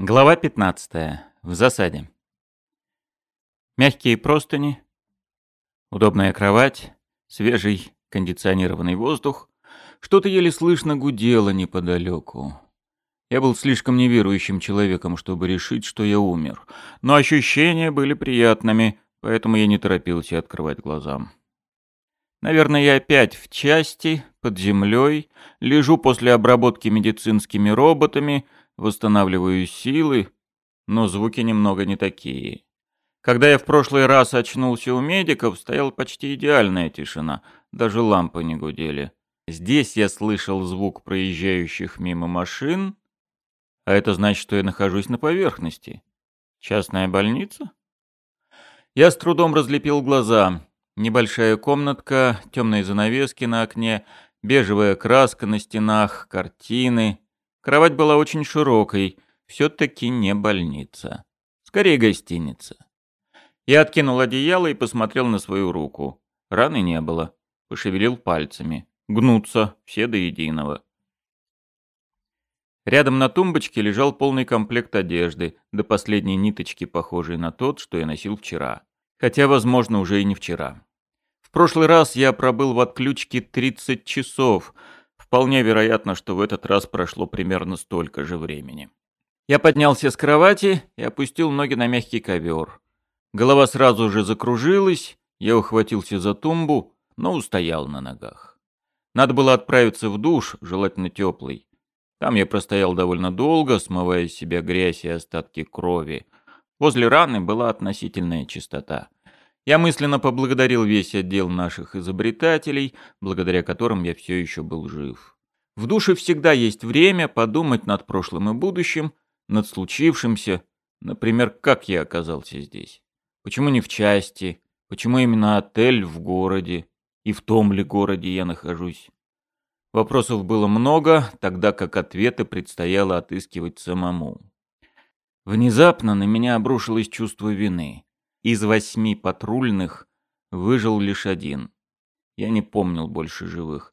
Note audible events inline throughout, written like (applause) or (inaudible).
Глава 15. В засаде. Мягкие простыни, удобная кровать, свежий кондиционированный воздух. Что-то еле слышно гудело неподалеку. Я был слишком неверующим человеком, чтобы решить, что я умер. Но ощущения были приятными, поэтому я не торопился открывать глаза. Наверное, я опять в части, под землей, лежу после обработки медицинскими роботами — восстанавливаю силы, но звуки немного не такие. Когда я в прошлый раз очнулся у медиков, стояла почти идеальная тишина, даже лампы не гудели. Здесь я слышал звук проезжающих мимо машин, а это значит, что я нахожусь на поверхности. Частная больница? Я с трудом разлепил глаза. Небольшая комнатка, темные занавески на окне, бежевая краска на стенах, картины. Кровать была очень широкой, все-таки не больница. Скорее гостиница. Я откинул одеяло и посмотрел на свою руку. Раны не было. Пошевелил пальцами. Гнутся, все до единого. Рядом на тумбочке лежал полный комплект одежды, до последней ниточки похожий на тот, что я носил вчера. Хотя, возможно, уже и не вчера. В прошлый раз я пробыл в отключке 30 часов, Вполне вероятно, что в этот раз прошло примерно столько же времени. Я поднялся с кровати и опустил ноги на мягкий ковер. Голова сразу же закружилась, я ухватился за тумбу, но устоял на ногах. Надо было отправиться в душ, желательно теплый. Там я простоял довольно долго, смывая с себя грязь и остатки крови. Возле раны была относительная чистота. Я мысленно поблагодарил весь отдел наших изобретателей, благодаря которым я все еще был жив. В душе всегда есть время подумать над прошлым и будущим, над случившимся, например, как я оказался здесь. Почему не в части? Почему именно отель в городе? И в том ли городе я нахожусь? Вопросов было много, тогда как ответы предстояло отыскивать самому. Внезапно на меня обрушилось чувство вины. Из восьми патрульных выжил лишь один. Я не помнил больше живых.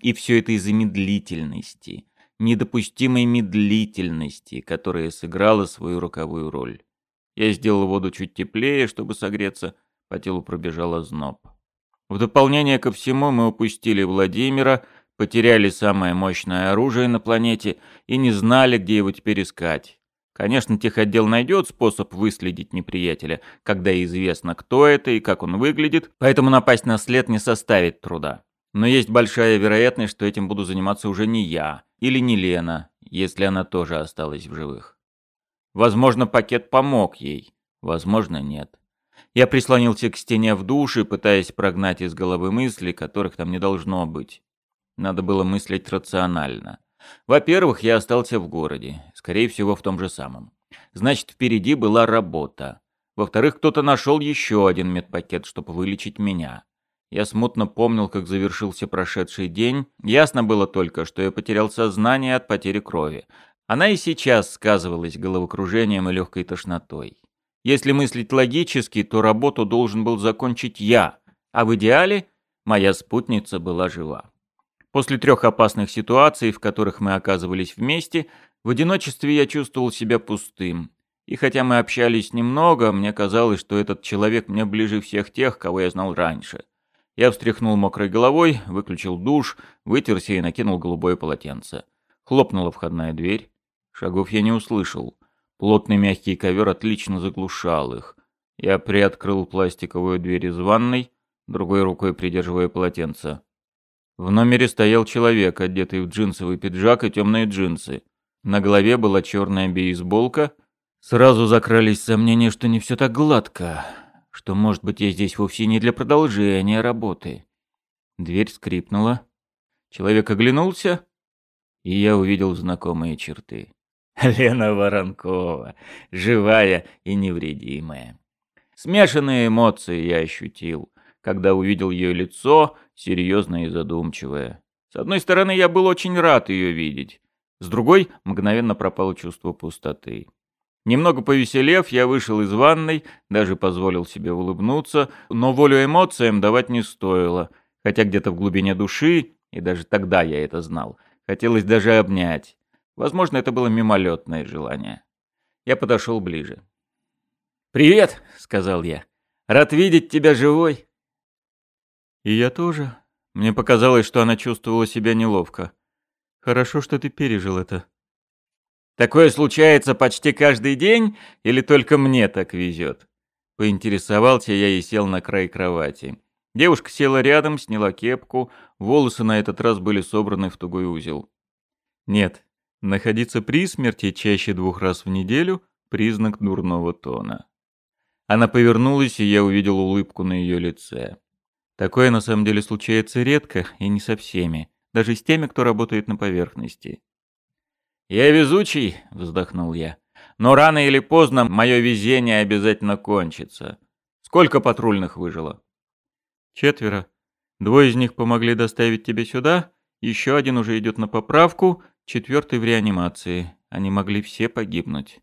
И все это из-за медлительности, недопустимой медлительности, которая сыграла свою роковую роль. Я сделал воду чуть теплее, чтобы согреться, по телу пробежал озноб. В дополнение ко всему мы упустили Владимира, потеряли самое мощное оружие на планете и не знали, где его теперь искать. Конечно, техотдел найдет способ выследить неприятеля, когда известно, кто это и как он выглядит, поэтому напасть на след не составит труда. Но есть большая вероятность, что этим буду заниматься уже не я или не Лена, если она тоже осталась в живых. Возможно, пакет помог ей, возможно, нет. Я прислонился к стене в душе, пытаясь прогнать из головы мысли, которых там не должно быть. Надо было мыслить рационально. Во-первых, я остался в городе, скорее всего, в том же самом. Значит, впереди была работа. Во-вторых, кто-то нашел еще один медпакет, чтобы вылечить меня. Я смутно помнил, как завершился прошедший день. Ясно было только, что я потерял сознание от потери крови. Она и сейчас сказывалась головокружением и легкой тошнотой. Если мыслить логически, то работу должен был закончить я, а в идеале моя спутница была жива. После трех опасных ситуаций, в которых мы оказывались вместе, в одиночестве я чувствовал себя пустым. И хотя мы общались немного, мне казалось, что этот человек мне ближе всех тех, кого я знал раньше. Я встряхнул мокрой головой, выключил душ, вытерся и накинул голубое полотенце. Хлопнула входная дверь. Шагов я не услышал. Плотный мягкий ковер отлично заглушал их. Я приоткрыл пластиковую дверь из ванной, другой рукой придерживая полотенце. В номере стоял человек, одетый в джинсовый пиджак и темные джинсы. На голове была черная бейсболка. Сразу закрались сомнения, что не все так гладко, что, может быть, я здесь вовсе не для продолжения работы. Дверь скрипнула. Человек оглянулся, и я увидел знакомые черты. (laughs) Лена Воронкова, живая и невредимая. Смешанные эмоции я ощутил, когда увидел ее лицо, серьезная и задумчивая. С одной стороны, я был очень рад ее видеть. С другой, мгновенно пропало чувство пустоты. Немного повеселев, я вышел из ванной, даже позволил себе улыбнуться, но волю эмоциям давать не стоило, хотя где-то в глубине души, и даже тогда я это знал, хотелось даже обнять. Возможно, это было мимолетное желание. Я подошел ближе. «Привет!» — сказал я. «Рад видеть тебя живой!» «И я тоже», мне показалось, что она чувствовала себя неловко. Хорошо, что ты пережил это. Такое случается почти каждый день или только мне так везет? Поинтересовался я и сел на край кровати. Девушка села рядом, сняла кепку, волосы на этот раз были собраны в тугой узел. Нет, находиться при смерти чаще двух раз в неделю – признак дурного тона. Она повернулась, и я увидел улыбку на ее лице. Такое на самом деле случается редко и не со всеми, даже с теми, кто работает на поверхности. «Я везучий», — вздохнул я. «Но рано или поздно мое везение обязательно кончится. Сколько патрульных выжило?» «Четверо. Двое из них помогли доставить тебя сюда, еще один уже идет на поправку, четвертый в реанимации. Они могли все погибнуть».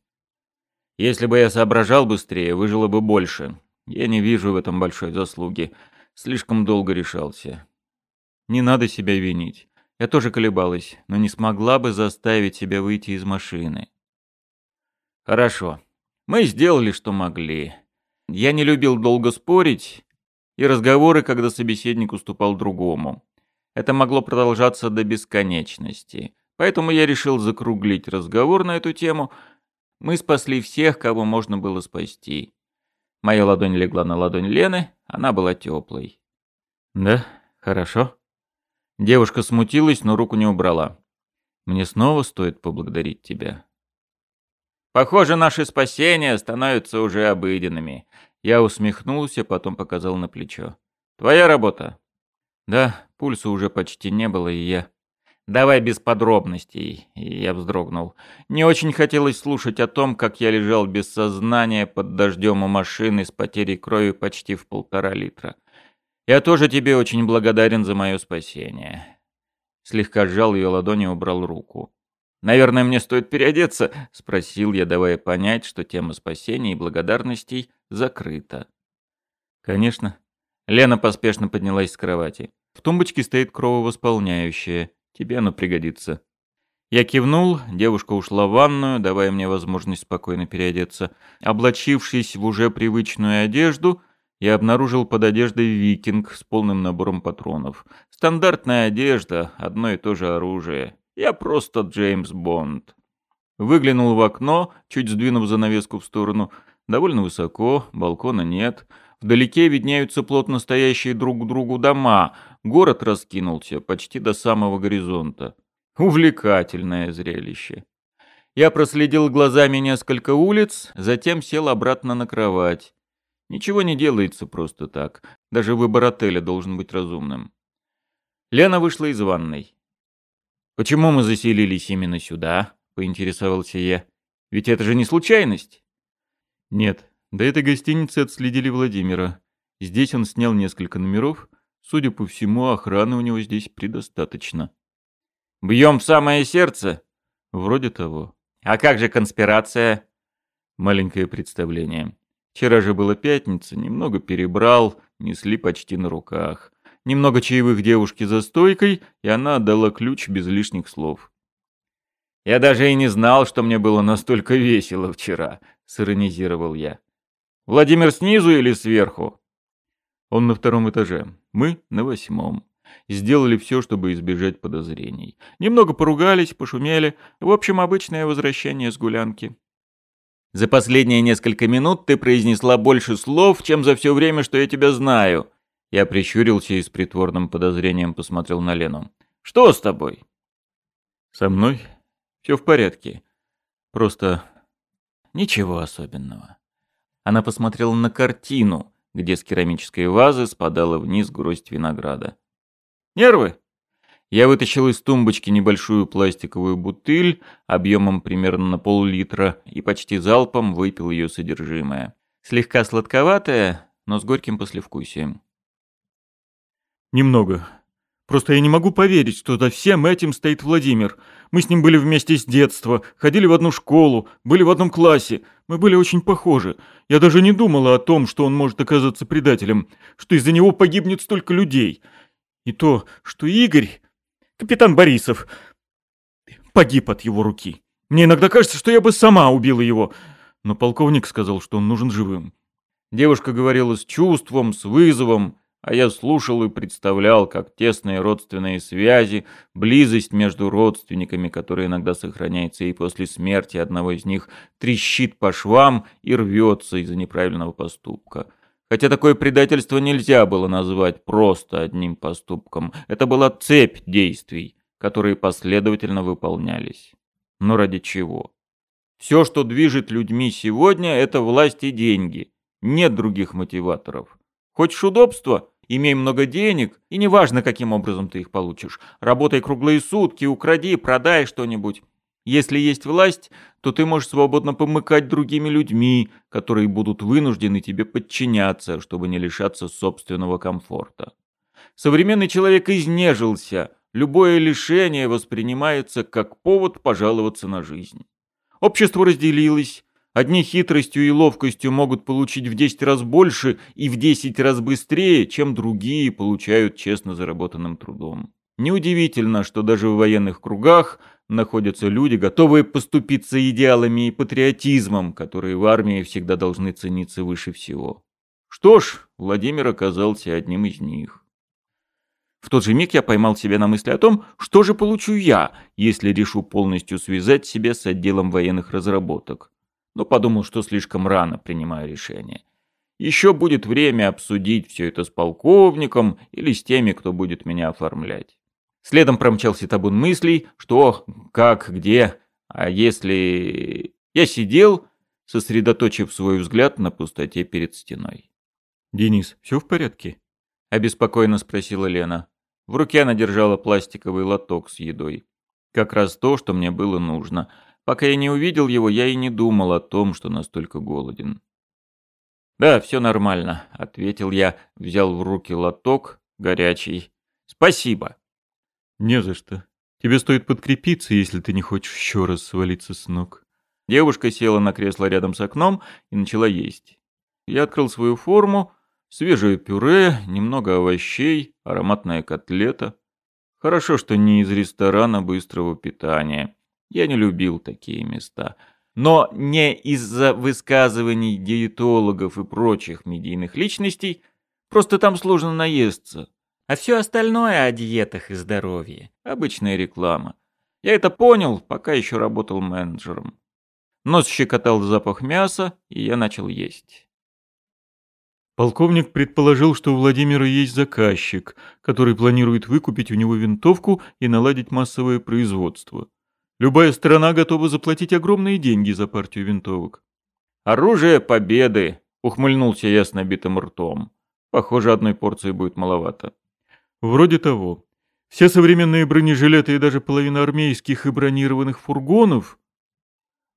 «Если бы я соображал быстрее, выжило бы больше. Я не вижу в этом большой заслуги. Слишком долго решался. Не надо себя винить. Я тоже колебалась, но не смогла бы заставить себя выйти из машины. Хорошо. Мы сделали, что могли. Я не любил долго спорить и разговоры, когда собеседник уступал другому. Это могло продолжаться до бесконечности. Поэтому я решил закруглить разговор на эту тему. Мы спасли всех, кого можно было спасти. Моя ладонь легла на ладонь Лены, она была теплой. «Да, хорошо». Девушка смутилась, но руку не убрала. «Мне снова стоит поблагодарить тебя». «Похоже, наши спасения становятся уже обыденными». Я усмехнулся, потом показал на плечо. «Твоя работа?» «Да, пульса уже почти не было, и я...» «Давай без подробностей», — я вздрогнул. Не очень хотелось слушать о том, как я лежал без сознания под дождем у машины с потерей крови почти в полтора литра. «Я тоже тебе очень благодарен за мое спасение». Слегка сжал ее ладонь и убрал руку. «Наверное, мне стоит переодеться?» — спросил я, давая понять, что тема спасения и благодарностей закрыта. «Конечно». Лена поспешно поднялась с кровати. «В тумбочке стоит крововосполняющее. Тебе оно пригодится». Я кивнул, девушка ушла в ванную, давая мне возможность спокойно переодеться. Облачившись в уже привычную одежду, я обнаружил под одеждой викинг с полным набором патронов. Стандартная одежда, одно и то же оружие. Я просто Джеймс Бонд. Выглянул в окно, чуть сдвинув занавеску в сторону. Довольно высоко, балкона нет. Вдалеке виднеются плотно стоящие друг к другу дома. Город раскинулся почти до самого горизонта. Увлекательное зрелище. Я проследил глазами несколько улиц, затем сел обратно на кровать. Ничего не делается просто так. Даже выбор отеля должен быть разумным. Лена вышла из ванной. «Почему мы заселились именно сюда?» — поинтересовался я. «Ведь это же не случайность?» «Нет, до этой гостиницы отследили Владимира. Здесь он снял несколько номеров. Судя по всему, охраны у него здесь предостаточно». «Бьем в самое сердце?» «Вроде того». «А как же конспирация?» «Маленькое представление. Вчера же была пятница, немного перебрал, несли почти на руках. Немного чаевых девушки за стойкой, и она отдала ключ без лишних слов. «Я даже и не знал, что мне было настолько весело вчера», — сиронизировал я. «Владимир снизу или сверху?» «Он на втором этаже, мы на восьмом. Сделали все, чтобы избежать подозрений. Немного поругались, пошумели. В общем, обычное возвращение с гулянки». За последние несколько минут ты произнесла больше слов, чем за все время, что я тебя знаю. Я прищурился и с притворным подозрением посмотрел на Лену. Что с тобой? Со мной все в порядке. Просто ничего особенного. Она посмотрела на картину, где с керамической вазы спадала вниз гроздь винограда. Нервы? Я вытащил из тумбочки небольшую пластиковую бутыль объемом примерно на пол-литра и почти залпом выпил ее содержимое. Слегка сладковатая, но с горьким послевкусием. «Немного. Просто я не могу поверить, что за всем этим стоит Владимир. Мы с ним были вместе с детства, ходили в одну школу, были в одном классе. Мы были очень похожи. Я даже не думала о том, что он может оказаться предателем, что из-за него погибнет столько людей. И то, что Игорь...» Капитан Борисов погиб от его руки. Мне иногда кажется, что я бы сама убила его. Но полковник сказал, что он нужен живым. Девушка говорила с чувством, с вызовом, а я слушал и представлял, как тесные родственные связи, близость между родственниками, которая иногда сохраняется и после смерти одного из них, трещит по швам и рвется из-за неправильного поступка. Хотя такое предательство нельзя было назвать просто одним поступком. Это была цепь действий, которые последовательно выполнялись. Но ради чего? Все, что движет людьми сегодня, это власть и деньги. Нет других мотиваторов. Хочешь удобства? Имей много денег, и неважно, каким образом ты их получишь. Работай круглые сутки, укради, продай что-нибудь. Если есть власть, то ты можешь свободно помыкать другими людьми, которые будут вынуждены тебе подчиняться, чтобы не лишаться собственного комфорта. Современный человек изнежился, любое лишение воспринимается как повод пожаловаться на жизнь. Общество разделилось, Одни хитростью и ловкостью могут получить в 10 раз больше и в 10 раз быстрее, чем другие получают честно заработанным трудом. Неудивительно, что даже в военных кругах находятся люди, готовые поступиться идеалами и патриотизмом, которые в армии всегда должны цениться выше всего. Что ж, Владимир оказался одним из них. В тот же миг я поймал себя на мысли о том, что же получу я, если решу полностью связать себя с отделом военных разработок но подумал, что слишком рано принимаю решение. Еще будет время обсудить все это с полковником или с теми, кто будет меня оформлять. Следом промчался табун мыслей, что, как, где, а если... Я сидел, сосредоточив свой взгляд на пустоте перед стеной. «Денис, все в порядке?» — обеспокоенно спросила Лена. В руке она держала пластиковый лоток с едой. Как раз то, что мне было нужно — Пока я не увидел его, я и не думал о том, что настолько голоден. «Да, все нормально», — ответил я, взял в руки лоток, горячий. «Спасибо». «Не за что. Тебе стоит подкрепиться, если ты не хочешь еще раз свалиться с ног». Девушка села на кресло рядом с окном и начала есть. Я открыл свою форму, свежее пюре, немного овощей, ароматная котлета. Хорошо, что не из ресторана быстрого питания. Я не любил такие места. Но не из-за высказываний диетологов и прочих медийных личностей, просто там сложно наесться. А все остальное о диетах и здоровье – обычная реклама. Я это понял, пока еще работал менеджером. Нос щекотал запах мяса, и я начал есть. Полковник предположил, что у Владимира есть заказчик, который планирует выкупить у него винтовку и наладить массовое производство. Любая страна готова заплатить огромные деньги за партию винтовок. «Оружие победы!» — ухмыльнулся я с набитым ртом. Похоже, одной порции будет маловато. Вроде того. Все современные бронежилеты и даже половина армейских и бронированных фургонов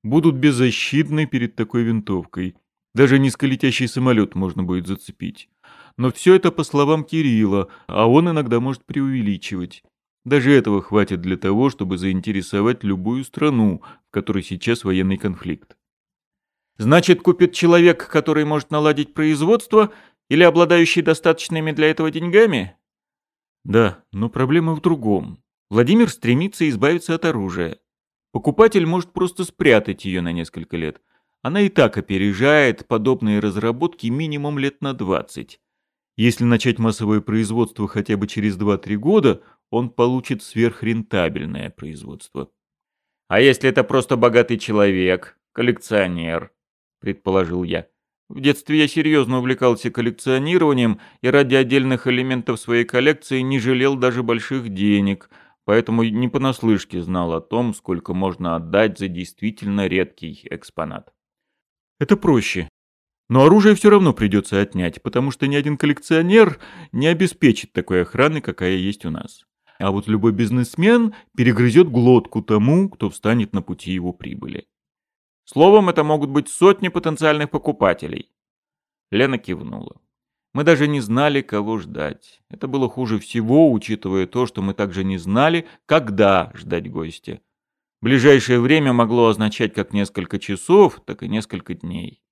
будут беззащитны перед такой винтовкой. Даже низколетящий самолет можно будет зацепить. Но все это по словам Кирилла, а он иногда может преувеличивать. Даже этого хватит для того, чтобы заинтересовать любую страну, в которой сейчас военный конфликт. Значит, купит человек, который может наладить производство, или обладающий достаточными для этого деньгами? Да, но проблема в другом. Владимир стремится избавиться от оружия. Покупатель может просто спрятать ее на несколько лет. Она и так опережает подобные разработки минимум лет на 20. Если начать массовое производство хотя бы через 2-3 года, он получит сверхрентабельное производство. А если это просто богатый человек, коллекционер, предположил я. В детстве я серьезно увлекался коллекционированием и ради отдельных элементов своей коллекции не жалел даже больших денег, поэтому не понаслышке знал о том, сколько можно отдать за действительно редкий экспонат. Это проще. Но оружие все равно придется отнять, потому что ни один коллекционер не обеспечит такой охраны, какая есть у нас. А вот любой бизнесмен перегрызет глотку тому, кто встанет на пути его прибыли. Словом, это могут быть сотни потенциальных покупателей. Лена кивнула. Мы даже не знали, кого ждать. Это было хуже всего, учитывая то, что мы также не знали, когда ждать гостя. Ближайшее время могло означать как несколько часов, так и несколько дней.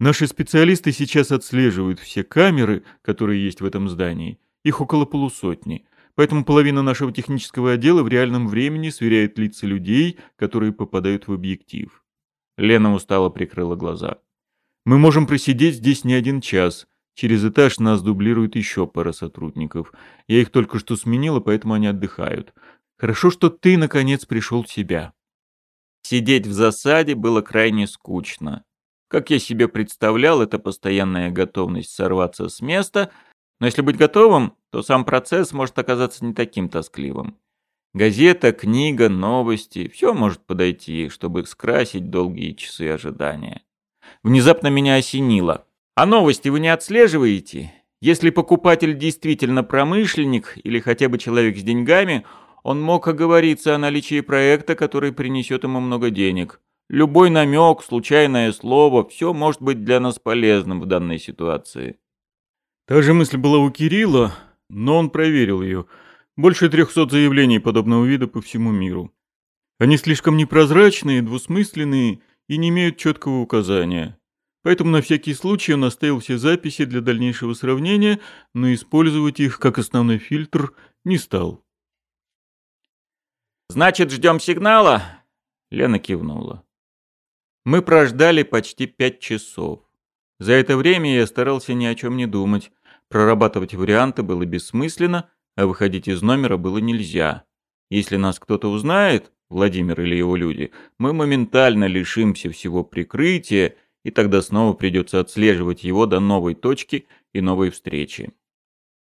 Наши специалисты сейчас отслеживают все камеры, которые есть в этом здании. Их около полусотни Поэтому половина нашего технического отдела в реальном времени сверяет лица людей, которые попадают в объектив. Лена устало прикрыла глаза. Мы можем просидеть здесь не один час. Через этаж нас дублирует еще пара сотрудников. Я их только что сменила, поэтому они отдыхают. Хорошо, что ты, наконец, пришел в себя. Сидеть в засаде было крайне скучно. Как я себе представлял, это постоянная готовность сорваться с места, но если быть готовым, то сам процесс может оказаться не таким тоскливым. Газета, книга, новости – все может подойти, чтобы скрасить долгие часы ожидания. Внезапно меня осенило. А новости вы не отслеживаете? Если покупатель действительно промышленник или хотя бы человек с деньгами, он мог оговориться о наличии проекта, который принесет ему много денег. Любой намек, случайное слово – все может быть для нас полезным в данной ситуации. Та же мысль была у Кирилла, но он проверил ее. Больше трехсот заявлений подобного вида по всему миру. Они слишком непрозрачные, двусмысленные и не имеют четкого указания. Поэтому на всякий случай он оставил все записи для дальнейшего сравнения, но использовать их как основной фильтр не стал. «Значит, ждем сигнала?» Лена кивнула. Мы прождали почти пять часов. За это время я старался ни о чем не думать. Прорабатывать варианты было бессмысленно, а выходить из номера было нельзя. Если нас кто-то узнает, Владимир или его люди, мы моментально лишимся всего прикрытия, и тогда снова придется отслеживать его до новой точки и новой встречи.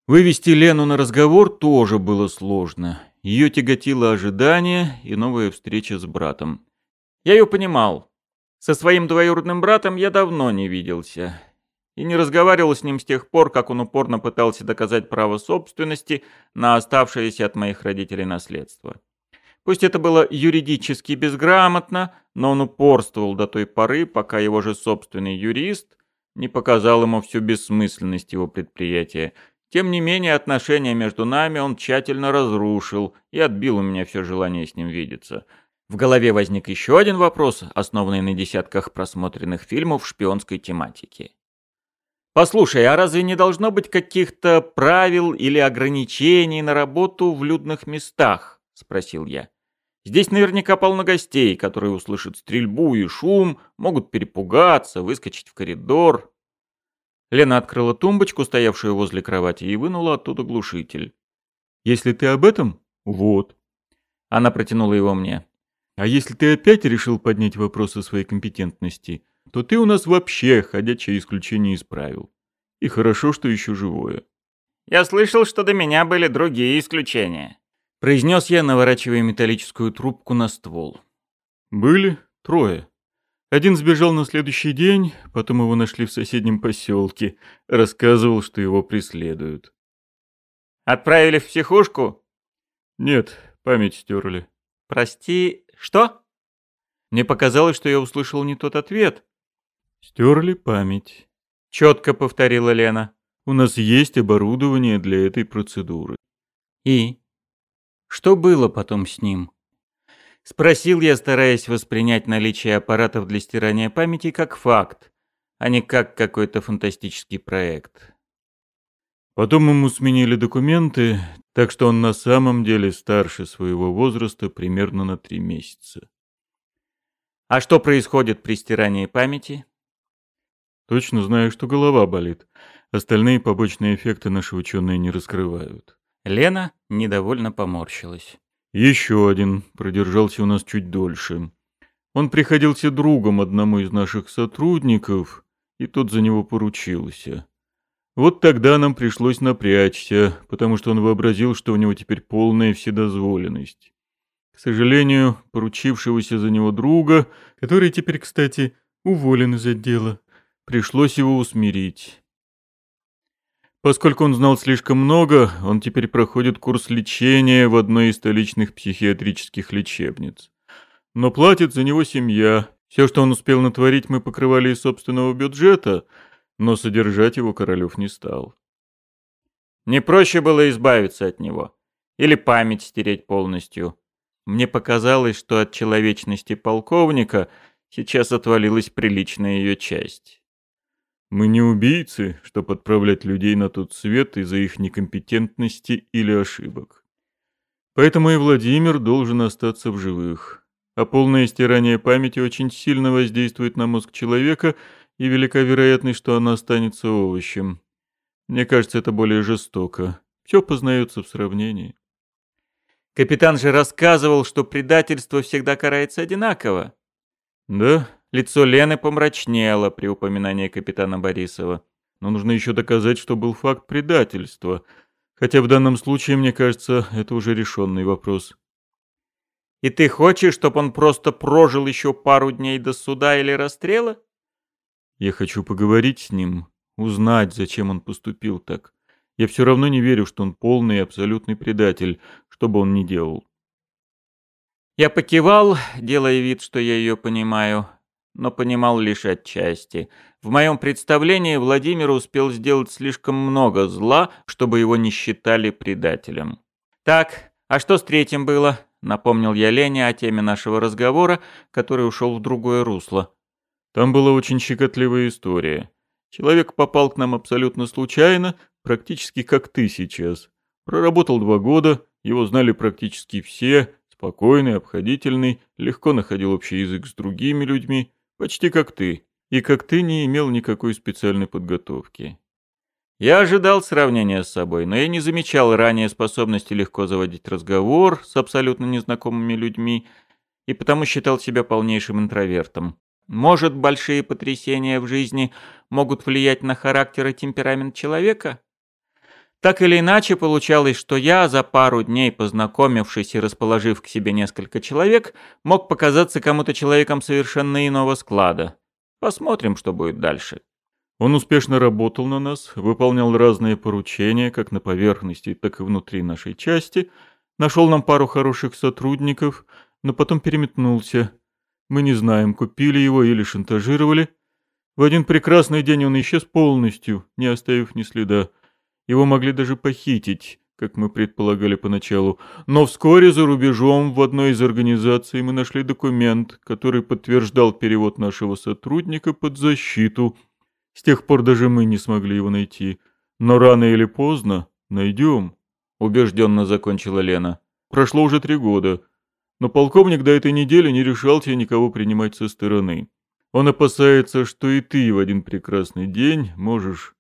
Вывести Лену на разговор тоже было сложно. Ее тяготило ожидание и новая встреча с братом. Я ее понимал. Со своим двоюродным братом я давно не виделся и не разговаривал с ним с тех пор, как он упорно пытался доказать право собственности на оставшееся от моих родителей наследство. Пусть это было юридически безграмотно, но он упорствовал до той поры, пока его же собственный юрист не показал ему всю бессмысленность его предприятия. Тем не менее, отношения между нами он тщательно разрушил и отбил у меня все желание с ним видеться. В голове возник еще один вопрос, основанный на десятках просмотренных фильмов шпионской тематики. Послушай, а разве не должно быть каких-то правил или ограничений на работу в людных местах? Спросил я. Здесь наверняка полно гостей, которые услышат стрельбу и шум, могут перепугаться, выскочить в коридор. Лена открыла тумбочку, стоявшую возле кровати, и вынула оттуда глушитель. «Если ты об этом, вот». Она протянула его мне. «А если ты опять решил поднять вопрос о своей компетентности, то ты у нас вообще ходячее исключение из правил. И хорошо, что еще живое. Я слышал, что до меня были другие исключения. Произнес я, наворачивая металлическую трубку на ствол. Были трое. Один сбежал на следующий день, потом его нашли в соседнем поселке. Рассказывал, что его преследуют. Отправили в психушку? Нет, память стерли. Прости, что? Мне показалось, что я услышал не тот ответ. Стерли память. Четко повторила Лена. У нас есть оборудование для этой процедуры. И? Что было потом с ним? Спросил я, стараясь воспринять наличие аппаратов для стирания памяти как факт, а не как какой-то фантастический проект. Потом ему сменили документы, так что он на самом деле старше своего возраста примерно на три месяца. А что происходит при стирании памяти? Точно знаю, что голова болит. Остальные побочные эффекты наши ученые не раскрывают. Лена недовольно поморщилась. Еще один продержался у нас чуть дольше. Он приходился другом одному из наших сотрудников, и тот за него поручился. Вот тогда нам пришлось напрячься, потому что он вообразил, что у него теперь полная вседозволенность. К сожалению, поручившегося за него друга, который теперь, кстати, уволен из отдела, Пришлось его усмирить. Поскольку он знал слишком много, он теперь проходит курс лечения в одной из столичных психиатрических лечебниц. Но платит за него семья. Все, что он успел натворить, мы покрывали из собственного бюджета, но содержать его Королев не стал. Не проще было избавиться от него? Или память стереть полностью? Мне показалось, что от человечности полковника сейчас отвалилась приличная ее часть. Мы не убийцы, чтобы отправлять людей на тот свет из-за их некомпетентности или ошибок. Поэтому и Владимир должен остаться в живых. А полное стирание памяти очень сильно воздействует на мозг человека, и велика вероятность, что она останется овощем. Мне кажется, это более жестоко. Все познается в сравнении. Капитан же рассказывал, что предательство всегда карается одинаково. Да, лицо Лены помрачнело при упоминании капитана Борисова. Но нужно еще доказать, что был факт предательства. Хотя в данном случае, мне кажется, это уже решенный вопрос. И ты хочешь, чтобы он просто прожил еще пару дней до суда или расстрела? Я хочу поговорить с ним, узнать, зачем он поступил так. Я все равно не верю, что он полный и абсолютный предатель, что бы он ни делал. Я покивал, делая вид, что я ее понимаю, но понимал лишь отчасти. В моем представлении Владимир успел сделать слишком много зла, чтобы его не считали предателем. «Так, а что с третьим было?» — напомнил я Лене о теме нашего разговора, который ушел в другое русло. «Там была очень щекотливая история. Человек попал к нам абсолютно случайно, практически как ты сейчас. Проработал два года, его знали практически все, спокойный, обходительный, легко находил общий язык с другими людьми, почти как ты. И как ты не имел никакой специальной подготовки. Я ожидал сравнения с собой, но я не замечал ранее способности легко заводить разговор с абсолютно незнакомыми людьми и потому считал себя полнейшим интровертом. Может, большие потрясения в жизни могут влиять на характер и темперамент человека? Так или иначе, получалось, что я, за пару дней познакомившись и расположив к себе несколько человек, мог показаться кому-то человеком совершенно иного склада. Посмотрим, что будет дальше. Он успешно работал на нас, выполнял разные поручения, как на поверхности, так и внутри нашей части, нашел нам пару хороших сотрудников, но потом переметнулся. Мы не знаем, купили его или шантажировали. В один прекрасный день он исчез полностью, не оставив ни следа. Его могли даже похитить, как мы предполагали поначалу. Но вскоре за рубежом в одной из организаций мы нашли документ, который подтверждал перевод нашего сотрудника под защиту. С тех пор даже мы не смогли его найти. Но рано или поздно найдем, — убежденно закончила Лена. Прошло уже три года. Но полковник до этой недели не решался никого принимать со стороны. Он опасается, что и ты в один прекрасный день можешь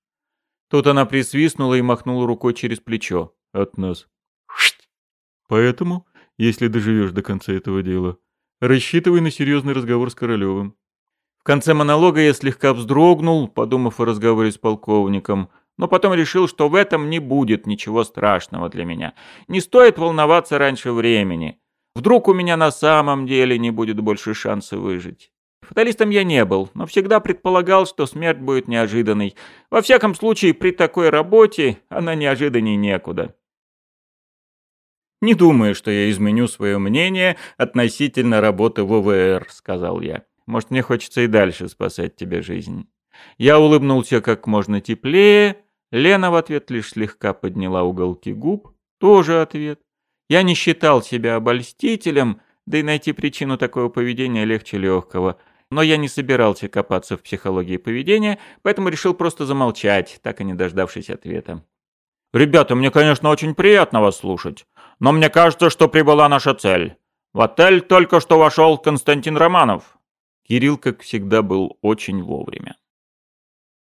Тут она присвистнула и махнула рукой через плечо. От нас. Поэтому, если доживешь до конца этого дела, рассчитывай на серьезный разговор с Королевым. В конце монолога я слегка вздрогнул, подумав о разговоре с полковником, но потом решил, что в этом не будет ничего страшного для меня. Не стоит волноваться раньше времени. Вдруг у меня на самом деле не будет больше шанса выжить. Фаталистом я не был, но всегда предполагал, что смерть будет неожиданной. Во всяком случае, при такой работе она неожиданней некуда. «Не думаю, что я изменю свое мнение относительно работы в ОВР», — сказал я. «Может, мне хочется и дальше спасать тебе жизнь». Я улыбнулся как можно теплее. Лена в ответ лишь слегка подняла уголки губ. Тоже ответ. Я не считал себя обольстителем, да и найти причину такого поведения легче легкого. Но я не собирался копаться в психологии поведения, поэтому решил просто замолчать, так и не дождавшись ответа. «Ребята, мне, конечно, очень приятно вас слушать, но мне кажется, что прибыла наша цель. В отель только что вошел Константин Романов». Кирилл, как всегда, был очень вовремя.